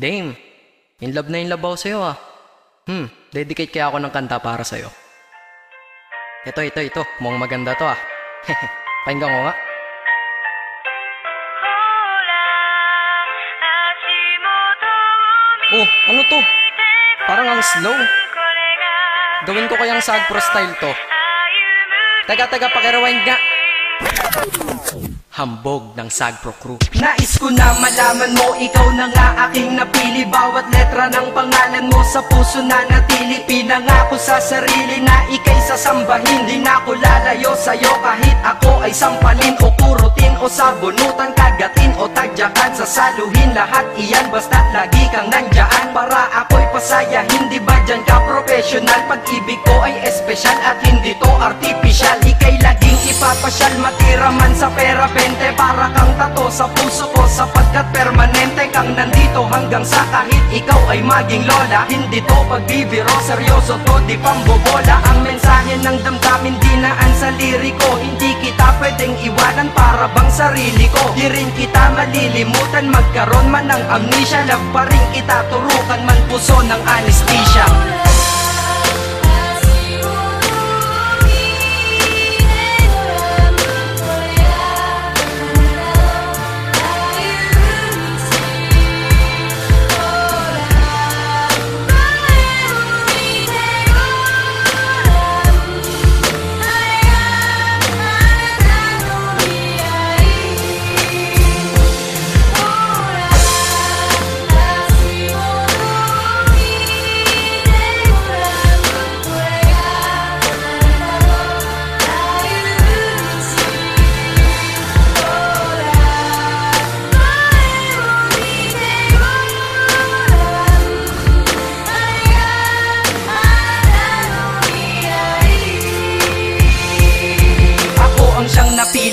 Dame, in love na in love ako sa'yo ah. Hmm, dedicate kaya ako ng kanta para sa'yo. Ito, ito, ito. Mukhang maganda to ah. Pakinggan ko nga. Oh, ano to? Parang ang slow. Gawin ko kayang sad pro style to. Taga, taga, pakirewind nga. Hambog ng Sagpro. Nais ko na malaman mo, ikaw na nga aking napili. Bawat letra ng pangalan mo sa puso na natili. Pinangako sa sarili na ikay sasambahin Di na ako lalayo sa'yo. Kahit ako ay sampalin O kurutin o sabunutan, kagatin o tagyakan Sasaluhin lahat iyan basta't lagi kang nandyan. Para ako'y pasaya, hindi ba dyan ka professional? Pag-ibig ko ay espesyal at hindi to artificial. Ika'y laging ipapasyal, matira man sa pera 20 Para kang tato sa puso ko Sapagkat permanente kang nandito Hanggang sa kahit ikaw ay maging lola. Hindi to pagbibiro, seryoso to Di pambobola. Ang mensahe ng damdamin dinaan sa liriko. Hindi kita pwedeng iwanan para bang sarili ko. Di rin kita malilimutan Magkaroon man ng amnesia. Love pa rin kita turukan man puso ng anesthesia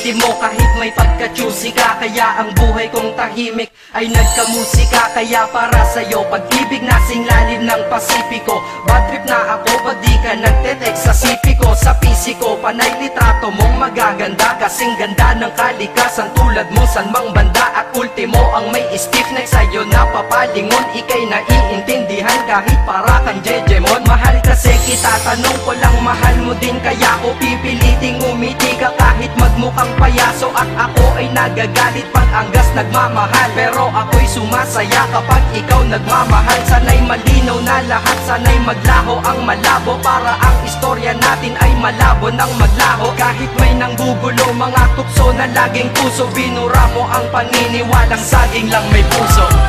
napili mo kahit may pagka-choosy ka Kaya ang buhay kong tahimik ay nagkamusika. Kaya para sa'yo pag-ibig nasing lalim ng Pasipiko. Bad trip na ako pag di ka nagtetext sa sipiko Sa pisiko panay litrato mong magaganda. Kasing ganda ng kalikasan tulad mo san mang banda. At ultimo ang may stiff neck sa'yo na papalingon Ika'y naiintindihan kahit para kang jejemon. Mahal kasi kita tanong ko lang mahal mo din. Kaya ko pipiliting umiti ka magmukhang payaso At ako ay nagagalit pag anggas nagmamahal. Pero ako'y sumasaya kapag ikaw nagmamahal. Sana'y malinaw na lahat, sana'y maglaho ang malabo. Para ang istorya natin ay malabo ng maglaho. Kahit may nanggugulo mga tukso na laging puso Binura mo ang paniniwalang saging lang may puso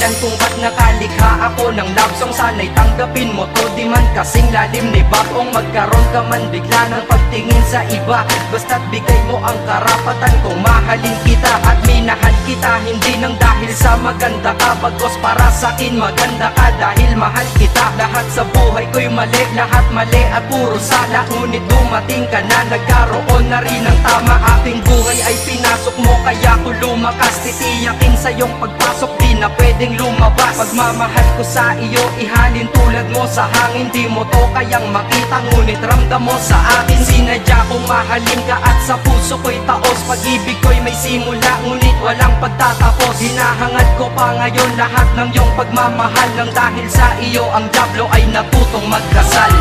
dahilan kung ba't nakalikha ako ng love song Sana'y tanggapin mo to. Di man kasing lalim ni Bakong magkaroon ka man bigla ng pagtingin sa iba. Basta't bigay mo ang karapatan kung mahalin kita At minahal kita. Hindi nang dahil sa maganda ka Bagos para sa akin maganda ka. Dahil mahal kita Lahat sa buhay ko'y mali, lahat mali at puro sala Ngunit dumating ka na. Nagkaroon na rin ng tama Aking buhay ay pinasok mo. Kaya ko lumakas Titiyakin sa iyong pagpasok. Di na pwedeng lumabas. Pagmamahal ko sa iyo ihalin tulad mo sa hangin. Di mo to kayang makita ngunit ramdam mo sa akin. Sinadya kong mahalin ka at sa puso ko'y taos. Pag-ibig ko'y may simula ngunit walang pagtatapos. Hinahangad ko pa ngayon lahat ng iyong pagmamahal. Nang dahil sa iyo ang Diablo ay natutong magdasal